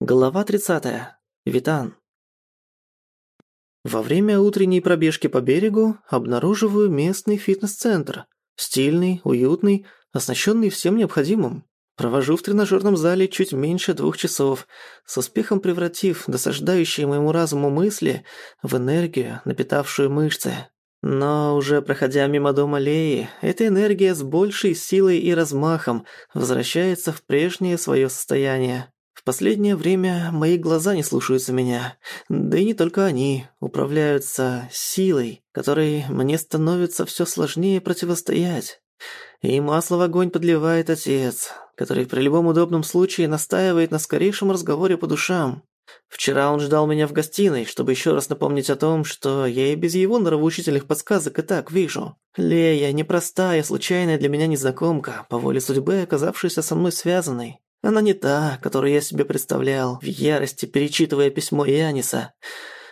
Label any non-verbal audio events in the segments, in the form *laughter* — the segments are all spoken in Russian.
Глава 30. Витан. Во время утренней пробежки по берегу обнаруживаю местный фитнес-центр. Стильный, уютный, оснащенный всем необходимым. Провожу в тренажерном зале чуть меньше двух часов, с успехом превратив досаждающие моему разуму мысли в энергию, напитавшую мышцы. Но уже проходя мимо дома Леи, эта энергия с большей силой и размахом возвращается в прежнее свое состояние. В последнее время мои глаза не слушаются меня, да и не только они, управляются силой, которой мне становится все сложнее противостоять. И масло в огонь подливает отец, который при любом удобном случае настаивает на скорейшем разговоре по душам. Вчера он ждал меня в гостиной, чтобы еще раз напомнить о том, что я и без его нравоучительных подсказок и так вижу. Лея непростая, случайная для меня незнакомка, по воле судьбы оказавшаяся со мной связанной. Она не та, которую я себе представлял, в ярости перечитывая письмо Яниса.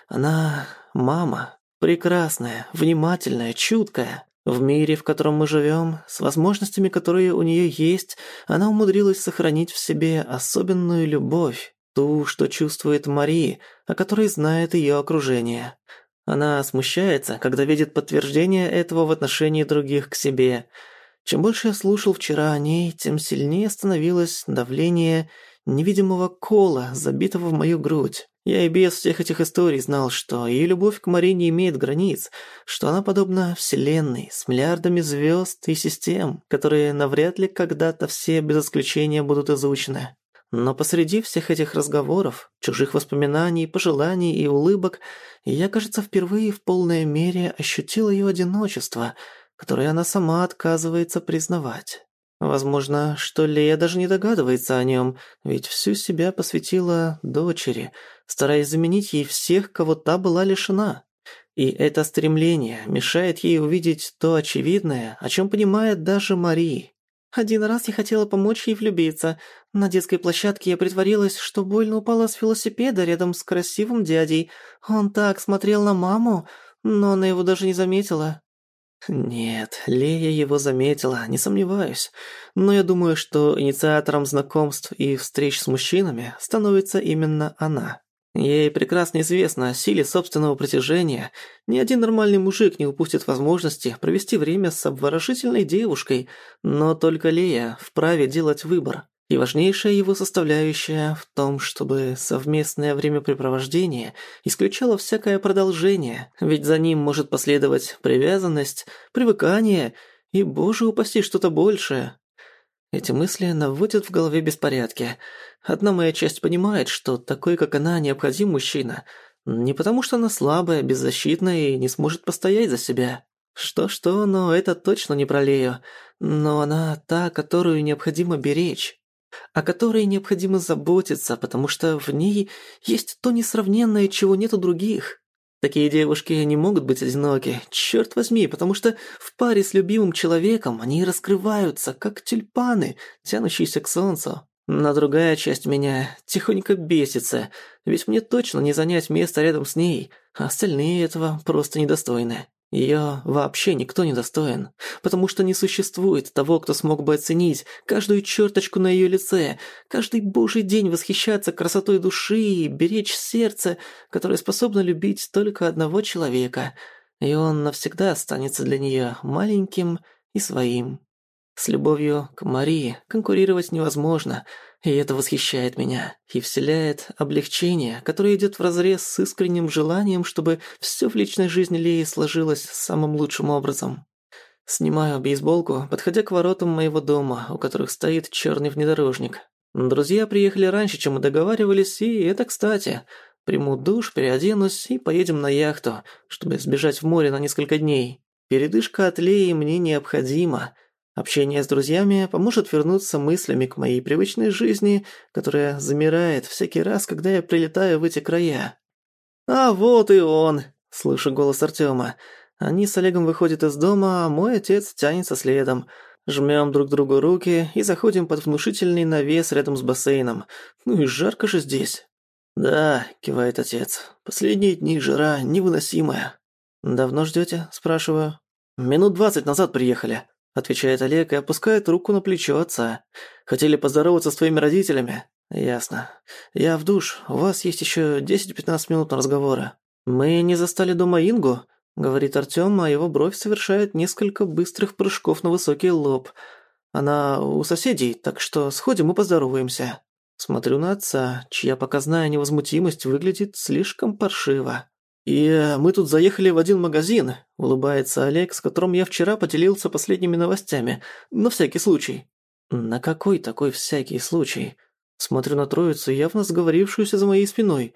Она мама, прекрасная, внимательная, чуткая. В мире, в котором мы живем, с возможностями, которые у нее есть, она умудрилась сохранить в себе особенную любовь, ту, что чувствует Мари, о которой знает ее окружение. Она смущается, когда видит подтверждение этого в отношении других к себе – чем больше я слушал вчера о ней, тем сильнее становилось давление невидимого кола, забитого в мою грудь. Я и без всех этих историй знал, что ее любовь к Марине имеет границ, что она подобна Вселенной с миллиардами звезд и систем, которые навряд ли когда-то все без исключения будут изучены. Но посреди всех этих разговоров, чужих воспоминаний, пожеланий и улыбок, я, кажется, впервые в полной мере ощутил ее одиночество – которые она сама отказывается признавать. Возможно, что Лея даже не догадывается о нем, ведь всю себя посвятила дочери, стараясь заменить ей всех, кого та была лишена. И это стремление мешает ей увидеть то очевидное, о чем понимает даже Мари. Один раз я хотела помочь ей влюбиться. На детской площадке я притворилась, что больно упала с велосипеда рядом с красивым дядей. Он так смотрел на маму, но она его даже не заметила. Нет, Лея его заметила, не сомневаюсь. Но я думаю, что инициатором знакомств и встреч с мужчинами становится именно она. Ей прекрасно известно о силе собственного притяжения. Ни один нормальный мужик не упустит возможности провести время с обворожительной девушкой, но только Лея вправе делать выбор. И важнейшая его составляющая в том, чтобы совместное времяпрепровождение исключало всякое продолжение, ведь за ним может последовать привязанность, привыкание и, боже упаси, что-то большее. Эти мысли наводят в голове беспорядки. Одна моя часть понимает, что такой, как она, необходим мужчина. Не потому, что она слабая, беззащитная и не сможет постоять за себя. Что-что, но это точно не про Лею. Но она та, которую необходимо беречь о которой необходимо заботиться, потому что в ней есть то несравненное, чего нет у других. Такие девушки не могут быть одиноки, черт возьми, потому что в паре с любимым человеком они раскрываются, как тюльпаны, тянущиеся к солнцу. Но другая часть меня тихонько бесится, ведь мне точно не занять место рядом с ней, а остальные этого просто недостойны. Её вообще никто не достоин, потому что не существует того, кто смог бы оценить каждую черточку на её лице, каждый божий день восхищаться красотой души и беречь сердце, которое способно любить только одного человека, и он навсегда останется для неё маленьким и своим. С любовью к Марии конкурировать невозможно, и это восхищает меня и вселяет облегчение, которое идет вразрез с искренним желанием, чтобы все в личной жизни Леи сложилось самым лучшим образом. Снимаю бейсболку, подходя к воротам моего дома, у которых стоит черный внедорожник. Друзья приехали раньше, чем мы договаривались, и это кстати. Приму душ, переоденусь и поедем на яхту, чтобы сбежать в море на несколько дней. Передышка от Леи мне необходима – Общение с друзьями поможет вернуться мыслями к моей привычной жизни, которая замирает всякий раз, когда я прилетаю в эти края. «А вот и он!» – слышу голос Артёма. Они с Олегом выходят из дома, а мой отец тянется следом. Жмём друг другу руки и заходим под внушительный навес рядом с бассейном. Ну и жарко же здесь. «Да», – кивает отец, – «последние дни жара невыносимая». «Давно ждёте?» – спрашиваю. «Минут двадцать назад приехали», отвечает Олег и опускает руку на плечо отца. Хотели поздороваться с твоими родителями. Ясно. Я в душ. У вас есть еще 10-15 минут на разговоры. Мы не застали дома Ингу, говорит Артём, а его бровь совершает несколько быстрых прыжков на высокий лоб. Она у соседей, так что сходим и поздороваемся. Смотрю на отца, чья показная невозмутимость выглядит слишком паршиво. «И э, мы тут заехали в один магазин», – улыбается Олег, с которым я вчера поделился последними новостями. На всякий случай. На какой такой всякий случай? Смотрю на троицу, явно сговорившуюся за моей спиной.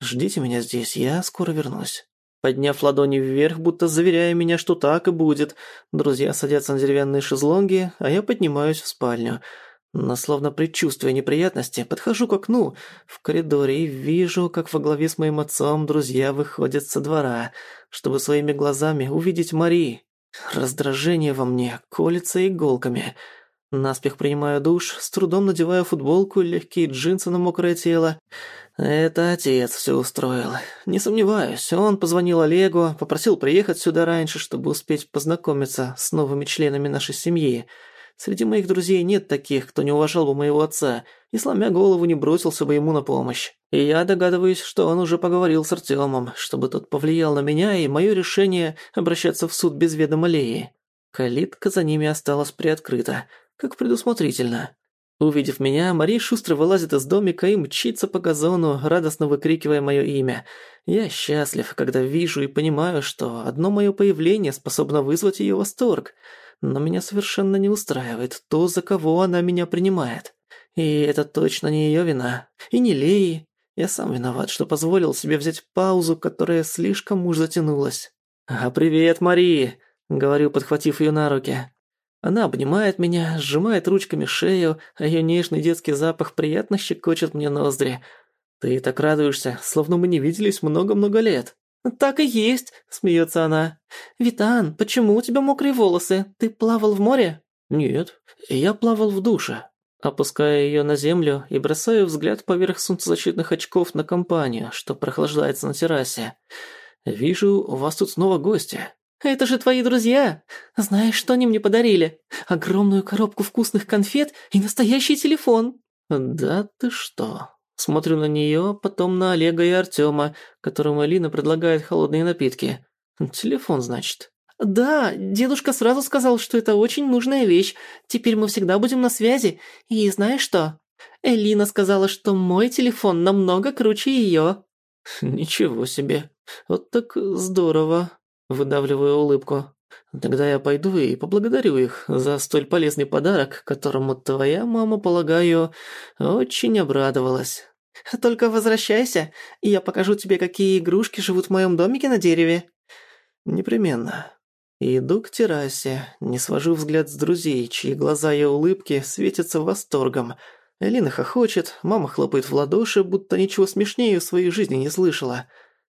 «Ждите меня здесь, я скоро вернусь». Подняв ладони вверх, будто заверяя меня, что так и будет, друзья садятся на деревянные шезлонги, а я поднимаюсь в спальню – но словно предчувствуя неприятности, подхожу к окну в коридоре и вижу, как во главе с моим отцом друзья выходят со двора, чтобы своими глазами увидеть Мари. Раздражение во мне колется иголками. Наспех принимаю душ, с трудом надеваю футболку, легкие джинсы на мокрое тело. Это отец все устроил. Не сомневаюсь, он позвонил Олегу, попросил приехать сюда раньше, чтобы успеть познакомиться с новыми членами нашей семьи. Среди моих друзей нет таких, кто не уважал бы моего отца и, сломя голову, не бросился бы ему на помощь. И я догадываюсь, что он уже поговорил с Артемом, чтобы тот повлиял на меня и мое решение обращаться в суд без ведома Леи. Калитка за ними осталась приоткрыта, как предусмотрительно. Увидев меня, Мари шустро вылазит из домика и мчится по газону, радостно выкрикивая мое имя. Я счастлив, когда вижу и понимаю, что одно мое появление способно вызвать ее восторг – но меня совершенно не устраивает то, за кого она меня принимает. И это точно не ее вина. И не Леи. Я сам виноват, что позволил себе взять паузу, которая слишком уж затянулась. «А привет, Мари!» — говорю, подхватив ее на руки. Она обнимает меня, сжимает ручками шею, а ее нежный детский запах приятно щекочет мне ноздри. Ты так радуешься, словно мы не виделись много-много лет. «Так и есть», – смеется она. «Витан, почему у тебя мокрые волосы? Ты плавал в море?» «Нет, я плавал в душе». Опускаю ее на землю и бросаю взгляд поверх солнцезащитных очков на компанию, что прохлаждается на террасе. «Вижу, у вас тут снова гости». «Это же твои друзья! Знаешь, что они мне подарили? Огромную коробку вкусных конфет и настоящий телефон!» «Да ты что?» Смотрю на нее, потом на Олега и Артема, которым Алина предлагает холодные напитки. Телефон, значит. «Да, дедушка сразу сказал, что это очень нужная вещь. Теперь мы всегда будем на связи. И знаешь что? Элина сказала, что мой телефон намного круче ее». «Ничего себе. Вот так здорово». Выдавливаю улыбку. «Тогда я пойду и поблагодарю их за столь полезный подарок, которому твоя мама, полагаю, очень обрадовалась». Только возвращайся, и я покажу тебе, какие игрушки живут в моем домике на дереве». «Непременно». Иду к террасе, не свожу взгляд с друзей, чьи глаза и улыбки светятся восторгом. Элина хохочет, мама хлопает в ладоши, будто ничего смешнее в своей жизни не слышала.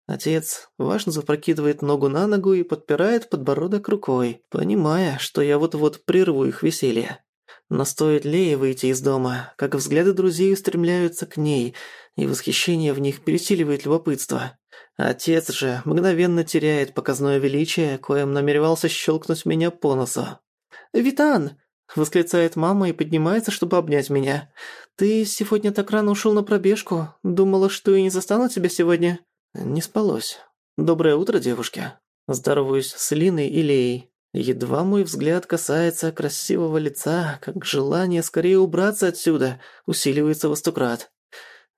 Отец важно запрокидывает ногу на ногу и подпирает подбородок рукой, понимая, что я вот-вот прерву их веселье. Но стоит Лее выйти из дома, как взгляды друзей устремляются к ней, и восхищение в них пересиливает любопытство. Отец же мгновенно теряет показное величие, коим намеревался щелкнуть меня по носу. «Витан!» – восклицает мама и поднимается, чтобы обнять меня. «Ты сегодня так рано ушел на пробежку. Думала, что и не застану тебя сегодня?» «Не спалось. Доброе утро, девушки!» Здороваюсь с Линой и Леей. Едва мой взгляд касается красивого лица, как желание скорее убраться отсюда усиливается во сто крат.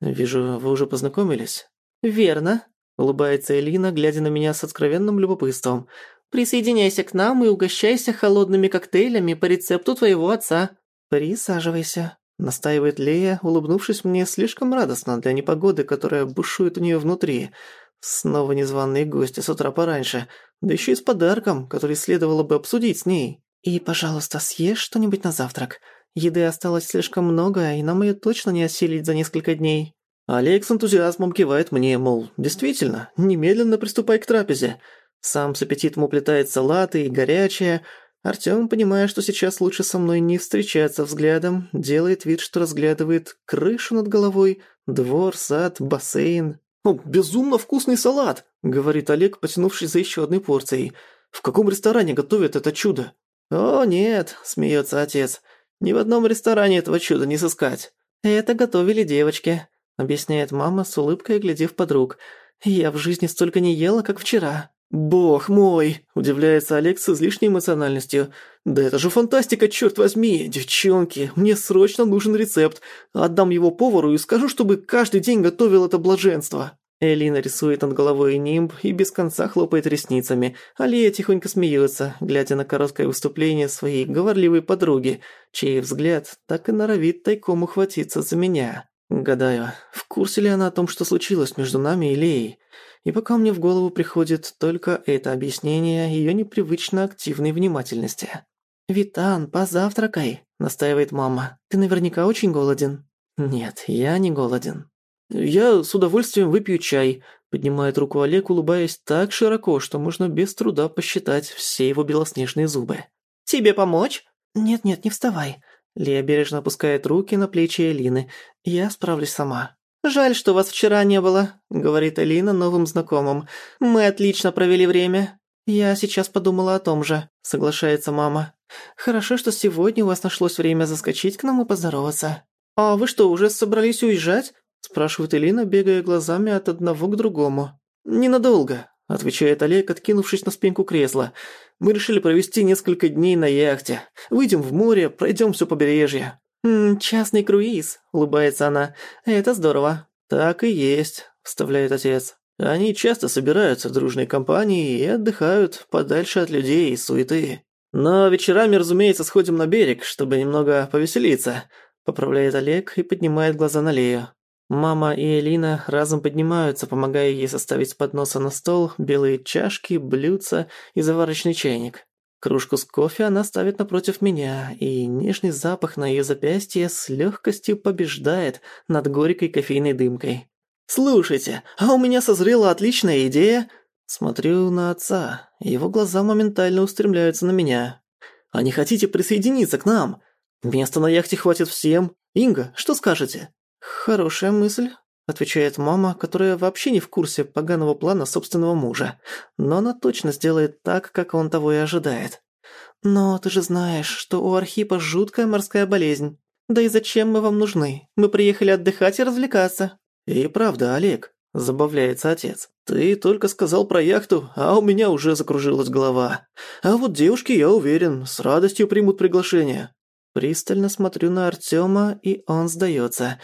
«Вижу, вы уже познакомились?» «Верно», – улыбается Элина, глядя на меня с откровенным любопытством. «Присоединяйся к нам и угощайся холодными коктейлями по рецепту твоего отца». «Присаживайся», – настаивает Лея, улыбнувшись мне слишком радостно для непогоды, которая бушует у нее внутри. Снова незваные гости с утра пораньше, да еще и с подарком, который следовало бы обсудить с ней. «И, пожалуйста, съешь что-нибудь на завтрак. Еды осталось слишком много, и нам ее точно не осилить за несколько дней». Олег с энтузиазмом кивает мне, мол, действительно, немедленно приступай к трапезе. Сам с аппетитом уплетает салаты и горячее. Артём, понимая, что сейчас лучше со мной не встречаться взглядом, делает вид, что разглядывает крышу над головой, двор, сад, бассейн. «О, безумно вкусный салат!» — говорит Олег, потянувшись за ещё одной порцией. «В каком ресторане готовят это чудо?» «О, нет», — смеется отец. Ни в одном ресторане этого чуда не сыскать. «Это готовили девочки», – объясняет мама с улыбкой, глядев подруг. «Я в жизни столько не ела, как вчера». «Бог мой!» – удивляется Олег с излишней эмоциональностью. «Да это же фантастика, черт возьми! Девчонки, мне срочно нужен рецепт. Отдам его повару и скажу, чтобы каждый день готовил это блаженство». Элина рисует над головой нимб и без конца хлопает ресницами, а Лия тихонько смеется, глядя на короткое выступление своей говорливой подруги, чей взгляд так и норовит тайком ухватиться за меня. Гадаю, в курсе ли она о том, что случилось между нами и Леей? И пока мне в голову приходит только это объяснение её непривычно активной внимательности. «Витан, позавтракай», – настаивает мама. «Ты наверняка очень голоден». «Нет, я не голоден». «Я с удовольствием выпью чай», – поднимает руку Олег, улыбаясь так широко, что можно без труда посчитать все его белоснежные зубы. «Тебе помочь?» «Нет-нет, не вставай». Лия бережно опускает руки на плечи Элины. «Я справлюсь сама». «Жаль, что вас вчера не было», — говорит Алина новым знакомым. «Мы отлично провели время». «Я сейчас подумала о том же», — соглашается мама. «Хорошо, что сегодня у вас нашлось время заскочить к нам и поздороваться». «А вы что, уже собрались уезжать?» – спрашивает Элина, бегая глазами от одного к другому. «Ненадолго», – отвечает Олег, откинувшись на спинку кресла. «Мы решили провести несколько дней на яхте. Выйдем в море, пройдем все побережье. «М частный круиз», – улыбается она. «Это здорово». «Так и есть», – вставляет отец. «Они часто собираются в дружной компании и отдыхают подальше от людей и суеты. Но вечерами, разумеется, сходим на берег, чтобы немного повеселиться», – поправляет Олег и поднимает глаза на Лею. Мама и Элина разом поднимаются, помогая ей составить с подноса на стол белые чашки, блюдца и заварочный чайник. Кружку с кофе она ставит напротив меня, и нежный запах на её запястье с лёгкостью побеждает над горькой кофейной дымкой. «Слушайте, а у меня созрела отличная идея!» Смотрю на отца, его глаза моментально устремляются на меня. «А не хотите присоединиться к нам? Места на яхте хватит всем. Инга, что скажете?» «Хорошая мысль», отвечает мама, которая вообще не в курсе поганого плана собственного мужа. Но она точно сделает так, как он того и ожидает. Но ты же знаешь, что у Архипа жуткая морская болезнь. Да и зачем мы вам нужны? Мы приехали отдыхать и развлекаться. И правда, Олег, забавляется отец. Ты только сказал про яхту, а у меня уже закружилась голова. А вот девушки, я уверен, с радостью примут приглашение. Пристально смотрю на Артема, и он сдается.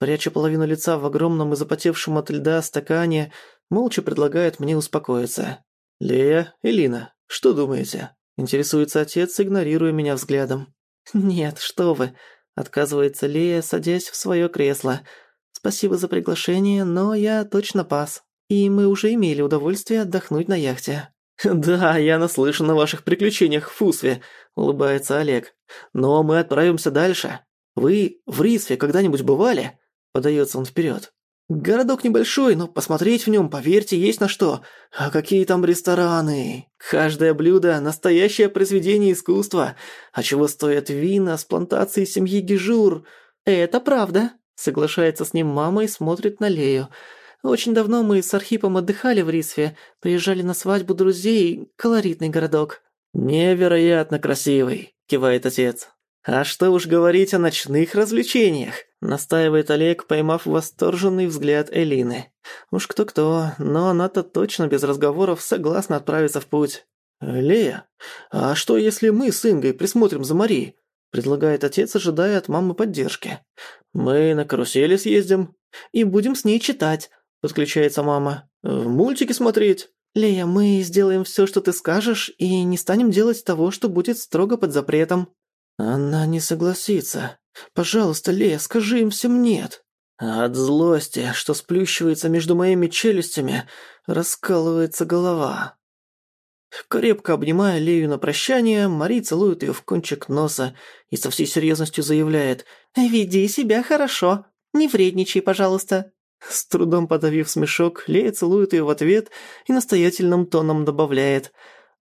Пряча половину лица в огромном и запотевшем от льда стакане, молча предлагает мне успокоиться. «Лея, Элина, что думаете?» Интересуется отец, игнорируя меня взглядом. «Нет, что вы», — отказывается Лея, садясь в свое кресло. «Спасибо за приглашение, но я точно пас. И мы уже имели удовольствие отдохнуть на яхте». «Да, я наслышан о ваших приключениях в Фусве», — улыбается Олег. «Но мы отправимся дальше. Вы в Рисве когда-нибудь бывали?» Подается он вперед. Городок небольшой, но посмотреть в нем, поверьте, есть на что. А какие там рестораны? Каждое блюдо – настоящее произведение искусства. А чего стоят вина с плантации семьи Гижур? Это правда, соглашается с ним мама и смотрит на Лею. Очень давно мы с Архипом отдыхали в Рисве, приезжали на свадьбу друзей, колоритный городок. Невероятно красивый, кивает отец. А что уж говорить о ночных развлечениях, настаивает Олег, поймав восторженный взгляд Элины. Уж кто-кто, но она-то точно без разговоров согласна отправиться в путь. «Лея, а что если мы с Ингой присмотрим за Марией?» предлагает отец, ожидая от мамы поддержки. «Мы на карусели съездим и будем с ней читать», подключается мама. «В мультики смотреть». «Лея, мы сделаем все, что ты скажешь, и не станем делать того, что будет строго под запретом», «Она не согласится. Пожалуйста, Лея, скажи им всем нет». От злости, что сплющивается между моими челюстями, раскалывается голова. Крепко обнимая Лею на прощание, Мари целует ее в кончик носа и со всей серьезностью заявляет «Веди себя хорошо, не вредничай, пожалуйста». С трудом подавив смешок, Лея целует ее в ответ и настоятельным тоном добавляет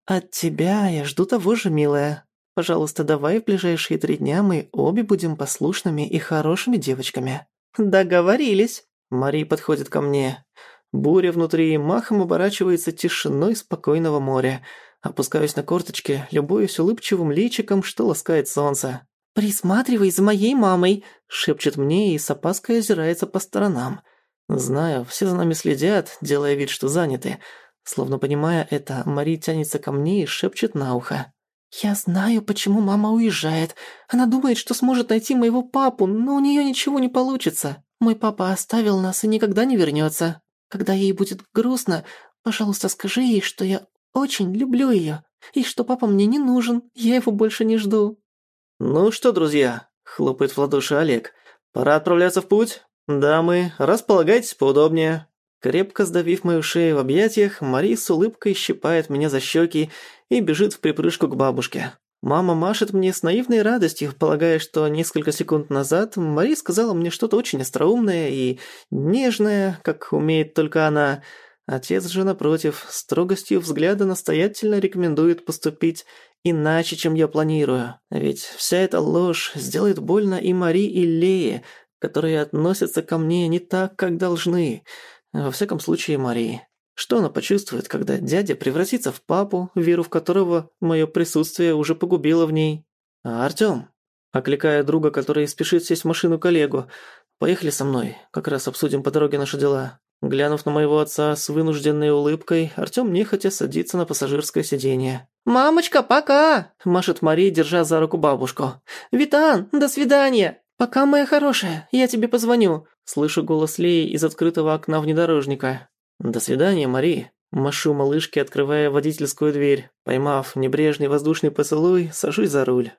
«От тебя я жду того же, милая». Пожалуйста, давай в ближайшие три дня мы обе будем послушными и хорошими девочками». «Договорились». Мари подходит ко мне. Буря внутри махом оборачивается тишиной спокойного моря. Опускаюсь на корточки, любуюсь улыбчивым личиком, что ласкает солнце. «Присматривай за моей мамой», – шепчет мне и с опаской озирается по сторонам. Знаю, все за нами следят, делая вид, что заняты. Словно понимая это, Мари тянется ко мне и шепчет на ухо. «Я знаю, почему мама уезжает. Она думает, что сможет найти моего папу, но у нее ничего не получится. Мой папа оставил нас и никогда не вернется. Когда ей будет грустно, пожалуйста, скажи ей, что я очень люблю ее, и что папа мне не нужен, я его больше не жду». «Ну что, друзья?» – хлопает в ладоши Олег. «Пора отправляться в путь. Дамы, располагайтесь поудобнее». Крепко сдавив мою шею в объятиях, Мари с улыбкой щипает меня за щеки и бежит в припрыжку к бабушке. Мама машет мне с наивной радостью, полагая, что несколько секунд назад Мари сказала мне что-то очень остроумное и нежное, как умеет только она. Отец же, напротив, строгостью взгляда настоятельно рекомендует поступить иначе, чем я планирую. Ведь вся эта ложь сделает больно и Мари, и Лее, которые относятся ко мне не так, как должны. Во всяком случае, Мари. Что она почувствует, когда дядя превратится в папу, веру в которого мое присутствие уже погубило в ней? А Артём? Окликая друга, который спешит сесть в машину коллегу. «Поехали со мной, как раз обсудим по дороге наши дела». Глянув на моего отца с вынужденной улыбкой, Артём нехотя садится на пассажирское сиденье. «Мамочка, пока!» – машет Мария, держа за руку бабушку. «Витан, до свидания!» «Пока, моя хорошая, я тебе позвоню», – слышу голос Леи из открытого окна внедорожника. «До свидания, Мари», – машу малышке, открывая водительскую дверь. Поймав небрежный воздушный поцелуй, сажусь за руль.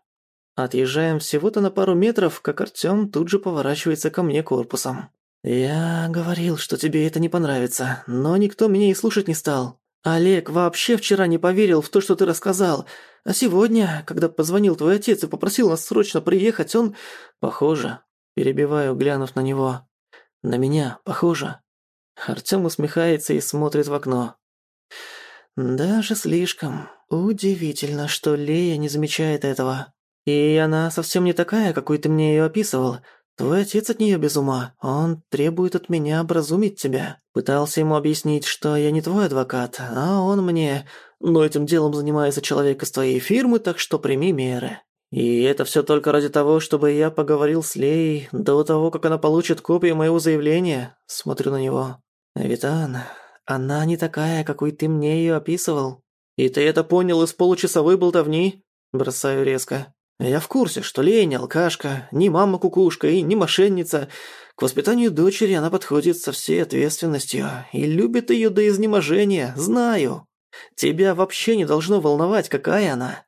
Отъезжаем всего-то на пару метров, как Артём тут же поворачивается ко мне корпусом. «Я говорил, что тебе это не понравится, но никто меня и слушать не стал. Олег вообще вчера не поверил в то, что ты рассказал, а сегодня, когда позвонил твой отец и попросил нас срочно приехать, он... Похоже. Перебиваю, глянув на него. На меня похоже. Артём усмехается и смотрит в окно. Даже слишком. Удивительно, что Лея не замечает этого. И она совсем не такая, какой ты мне её описывал. Твой отец от неё без ума. Он требует от меня образумить тебя. Пытался ему объяснить, что я не твой адвокат, а он мне... Но этим делом занимается человек из твоей фирмы, так что прими меры. И это все только ради того, чтобы я поговорил с Леей до того, как она получит копию моего заявления. Смотрю на него. Витан, она не такая, какой ты мне ее описывал. И ты это понял из получасовой болтовни? Бросаю резко. Я в курсе, что Лея не алкашка, не мама-кукушка и не мошенница. К воспитанию дочери она подходит со всей ответственностью и любит ее до изнеможения, знаю. Тебя вообще не должно волновать, какая она.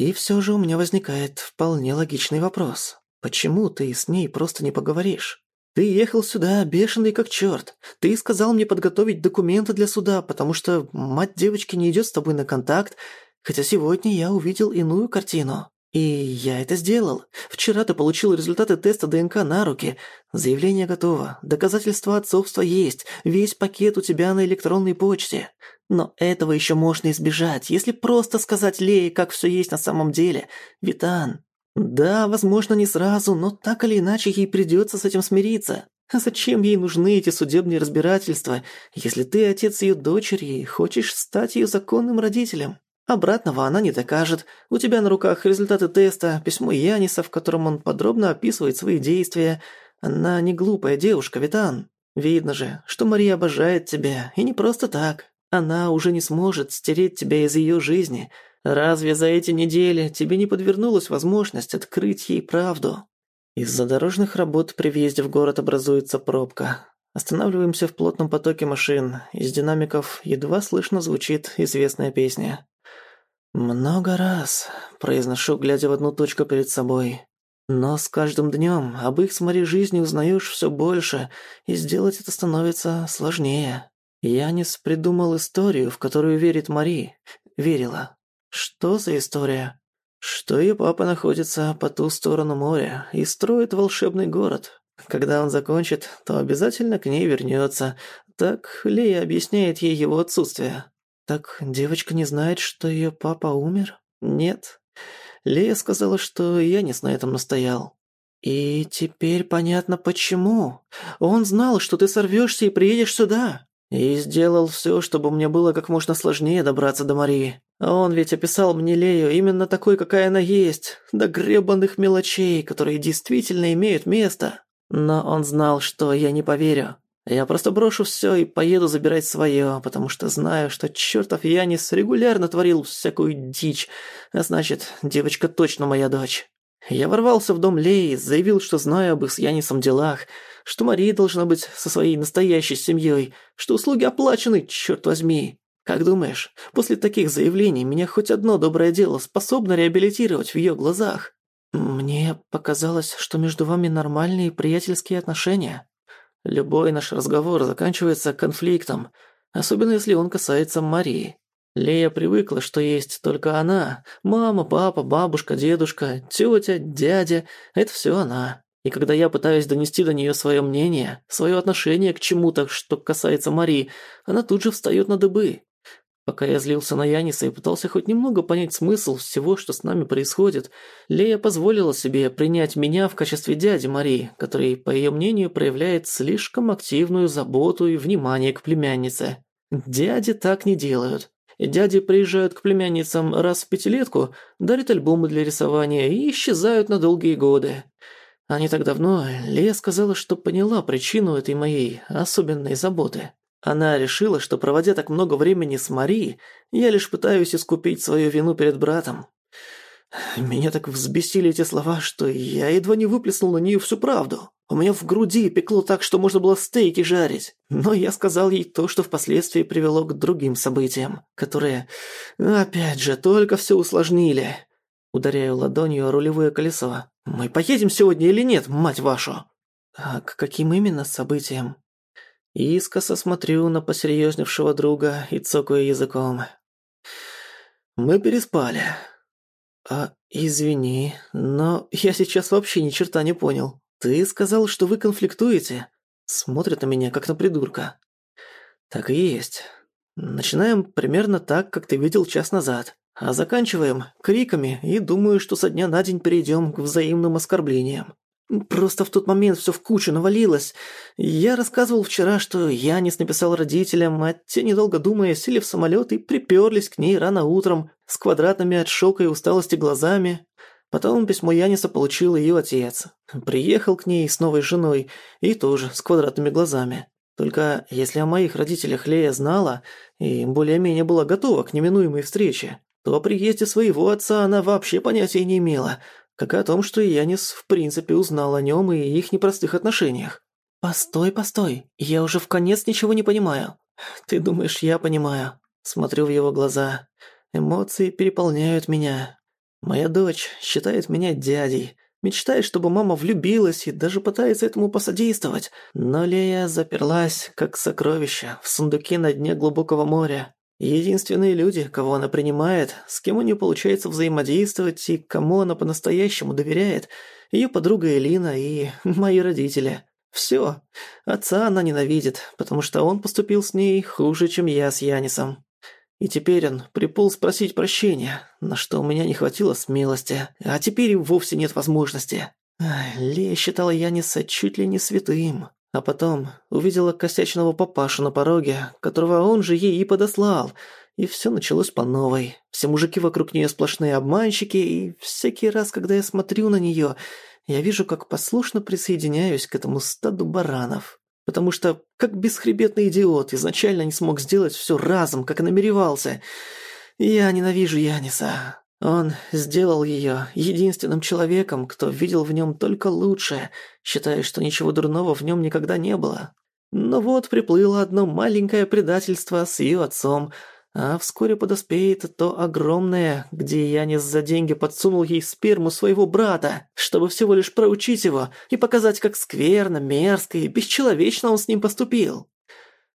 И все же у меня возникает вполне логичный вопрос. Почему ты с ней просто не поговоришь? Ты ехал сюда бешеный как черт. Ты сказал мне подготовить документы для суда, потому что мать девочки не идет с тобой на контакт, хотя сегодня я увидел иную картину. И я это сделал. Вчера ты получил результаты теста ДНК на руки. Заявление готово. Доказательства отцовства есть. Весь пакет у тебя на электронной почте. Но этого еще можно избежать, если просто сказать Лее, как все есть на самом деле. Витан. Да, возможно, не сразу, но так или иначе ей придется с этим смириться. А зачем ей нужны эти судебные разбирательства, если ты отец ее дочери и хочешь стать ее законным родителем? Обратного она не докажет. У тебя на руках результаты теста, письмо Яниса, в котором он подробно описывает свои действия. Она не глупая девушка, Витан. Видно же, что Мария обожает тебя, и не просто так. Она уже не сможет стереть тебя из ее жизни. Разве за эти недели тебе не подвернулась возможность открыть ей правду? Из-за дорожных работ при въезде в город образуется пробка. Останавливаемся в плотном потоке машин. Из динамиков едва слышно звучит известная песня. «Много раз», – произношу, глядя в одну точку перед собой. «Но с каждым днем об их с Мари жизни узнаешь все больше, и сделать это становится сложнее. Янис придумал историю, в которую верит Мари. Верила. Что за история? Что ее папа находится по ту сторону моря и строит волшебный город. Когда он закончит, то обязательно к ней вернется. Так Лея объясняет ей его отсутствие. Так девочка не знает, что ее папа умер? Нет. Лея сказала, что я не на этом настоял. И теперь понятно почему. Он знал, что ты сорвешься и приедешь сюда. И сделал все, чтобы мне было как можно сложнее добраться до Марии. Он ведь описал мне Лею именно такой, какая она есть, до гребаных мелочей, которые действительно имеют место. Но он знал, что я не поверю. Я просто брошу все и поеду забирать свое, потому что знаю, что чертов Янис регулярно творил всякую дичь, а значит, девочка точно моя дочь. Я ворвался в дом Леи, заявил, что знаю об их с Янисом делах, что Мария должна быть со своей настоящей семьей, что услуги оплачены, черт возьми. Как думаешь, после таких заявлений меня хоть одно доброе дело способно реабилитировать в ее глазах? Мне показалось, что между вами нормальные приятельские отношения. Любой наш разговор заканчивается конфликтом, особенно если он касается Марии. Лея привыкла, что есть только она. Мама, папа, бабушка, дедушка, тетя, дядя – это все она. И когда я пытаюсь донести до нее свое мнение, свое отношение к чему-то, что касается Марии, она тут же встает на дыбы. Пока я злился на Яниса и пытался хоть немного понять смысл всего, что с нами происходит, Лея позволила себе принять меня в качестве дяди Марии, который, по ее мнению, проявляет слишком активную заботу и внимание к племяннице. Дяди так не делают. Дяди приезжают к племянницам раз в пятилетку, дарят альбомы для рисования и исчезают на долгие годы. А не так давно Лея сказала, что поняла причину этой моей особенной заботы. Она решила, что проводя так много времени с Мари, я лишь пытаюсь искупить свою вину перед братом. Меня так взбесили эти слова, что я едва не выплеснул на нее всю правду. У меня в груди пекло так, что можно было стейки жарить. Но я сказал ей то, что впоследствии привело к другим событиям, которые, опять же, только все усложнили. Ударяю ладонью о рулевое колесо. «Мы поедем сегодня или нет, мать вашу?» «А к каким именно событиям?» Искоса смотрю на посерьезневшего друга и цокаю языком. Мы переспали. А, извини, но я сейчас вообще ни черта не понял. Ты сказал, что вы конфликтуете? Смотрит на меня, как на придурка. Так и есть. Начинаем примерно так, как ты видел час назад. А заканчиваем криками и думаю, что со дня на день перейдем к взаимным оскорблениям. Просто в тот момент все в кучу навалилось. Я рассказывал вчера, что Янис написал родителям, а те, недолго думая, сели в самолет и приперлись к ней рано утром с квадратными от шока и усталости глазами. Потом письмо Яниса получил ее отец. Приехал к ней с новой женой и тоже с квадратными глазами. Только если о моих родителях Лея знала и более-менее была готова к неминуемой встрече, то о приезде своего отца она вообще понятия не имела – как и о том, что Янис в принципе узнал о нем и их непростых отношениях. «Постой, постой, я уже в конец ничего не понимаю». «Ты думаешь, я понимаю?» Смотрю в его глаза. Эмоции переполняют меня. Моя дочь считает меня дядей, мечтает, чтобы мама влюбилась и даже пытается этому посодействовать. Но Лея заперлась, как сокровище, в сундуке на дне глубокого моря. Единственные люди, кого она принимает, с кем у нее получается взаимодействовать и кому она по-настоящему доверяет, ее подруга Элина и *laughs* мои родители. Все. Отца она ненавидит, потому что он поступил с ней хуже, чем я с Янисом. И теперь он приполз спросить прощения, на что у меня не хватило смелости, а теперь вовсе нет возможности. Лея считала Яниса чуть ли не святым. А потом увидела косячного папашу на пороге, которого он же ей и подослал. И все началось по новой. Все мужики вокруг нее сплошные обманщики, и всякий раз, когда я смотрю на нее, я вижу, как послушно присоединяюсь к этому стаду баранов. Потому что, как бесхребетный идиот, изначально не смог сделать все разом, как намеревался. Я ненавижу Яниса. Он сделал ее единственным человеком, кто видел в нем только лучшее, считая, что ничего дурного в нем никогда не было. Но вот приплыло одно маленькое предательство с ее отцом, а вскоре подоспеет то огромное, где Янис за деньги подсунул ей сперму своего брата, чтобы всего лишь проучить его и показать, как скверно, мерзко и бесчеловечно он с ним поступил.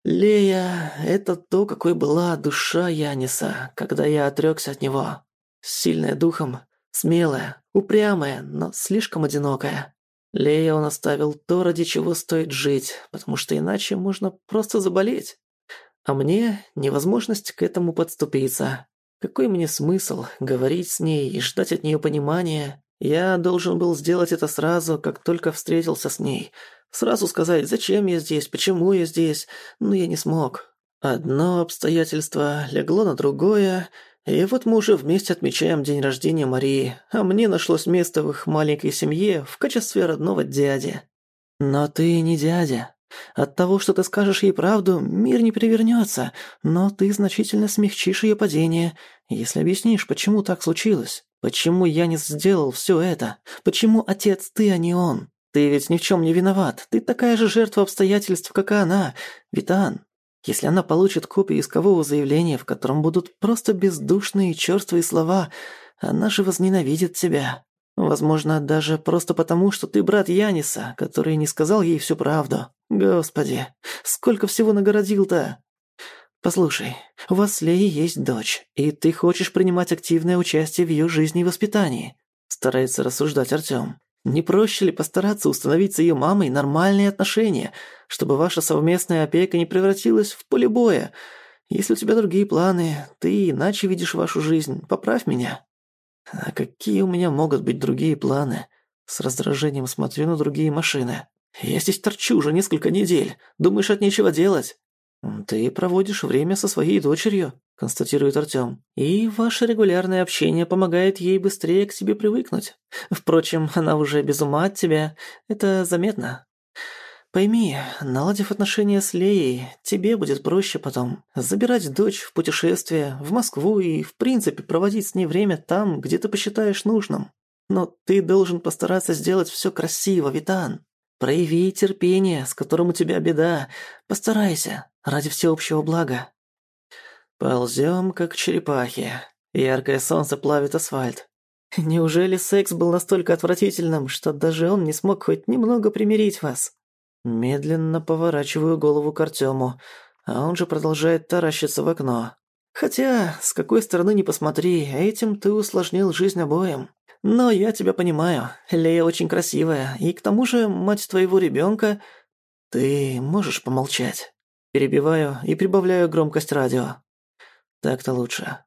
Лея — это то, какой была душа Яниса, когда я отрёкся от него. Сильная духом, смелая, упрямая, но слишком одинокая. Лея он оставил то, ради чего стоит жить, потому что иначе можно просто заболеть. А мне невозможность к этому подступиться. Какой мне смысл говорить с ней и ждать от нее понимания? Я должен был сделать это сразу, как только встретился с ней. Сразу сказать, зачем я здесь, почему я здесь, но я не смог. Одно обстоятельство легло на другое, И вот мы уже вместе отмечаем день рождения Марии, а мне нашлось место в их маленькой семье в качестве родного дяди. Но ты не дядя. От того, что ты скажешь ей правду, мир не перевернется, но ты значительно смягчишь ее падение, если объяснишь, почему так случилось. Почему я не сделал все это? Почему отец ты, а не он? Ты ведь ни в чем не виноват. Ты такая же жертва обстоятельств, как и она. Витан, если она получит копию искового заявления, в котором будут просто бездушные и чёрствые слова, она же возненавидит тебя. Возможно, даже просто потому, что ты брат Яниса, который не сказал ей всю правду. Господи, сколько всего нагородил-то. Послушай, у вас с Леей есть дочь, и ты хочешь принимать активное участие в её жизни и воспитании. Старается рассуждать Артём. Не проще ли постараться установить с ее мамой нормальные отношения, чтобы ваша совместная опека не превратилась в поле боя? Если у тебя другие планы, ты иначе видишь вашу жизнь, поправь меня». «А какие у меня могут быть другие планы?» С раздражением смотрю на другие машины. «Я здесь торчу уже несколько недель. Думаешь, от нечего делать?» «Ты проводишь время со своей дочерью», – констатирует Артём. «И ваше регулярное общение помогает ей быстрее к тебе привыкнуть. Впрочем, она уже без ума от тебя. Это заметно. Пойми, наладив отношения с Леей, тебе будет проще потом забирать дочь в путешествие, в Москву и, в принципе, проводить с ней время там, где ты посчитаешь нужным. Но ты должен постараться сделать всё красиво, Витан. Прояви терпение, с которым у тебя беда. Постарайся, ради всеобщего блага. Ползем, как черепахи. Яркое солнце плавит асфальт. Неужели секс был настолько отвратительным, что даже он не смог хоть немного примирить вас? Медленно поворачиваю голову к Артёму, а он же продолжает таращиться в окно. Хотя, с какой стороны ни посмотри, этим ты усложнил жизнь обоим. Но я тебя понимаю. Лея очень красивая, и к тому же мать твоего ребенка. Ты можешь помолчать? Перебиваю и прибавляю громкость радио. Так-то лучше.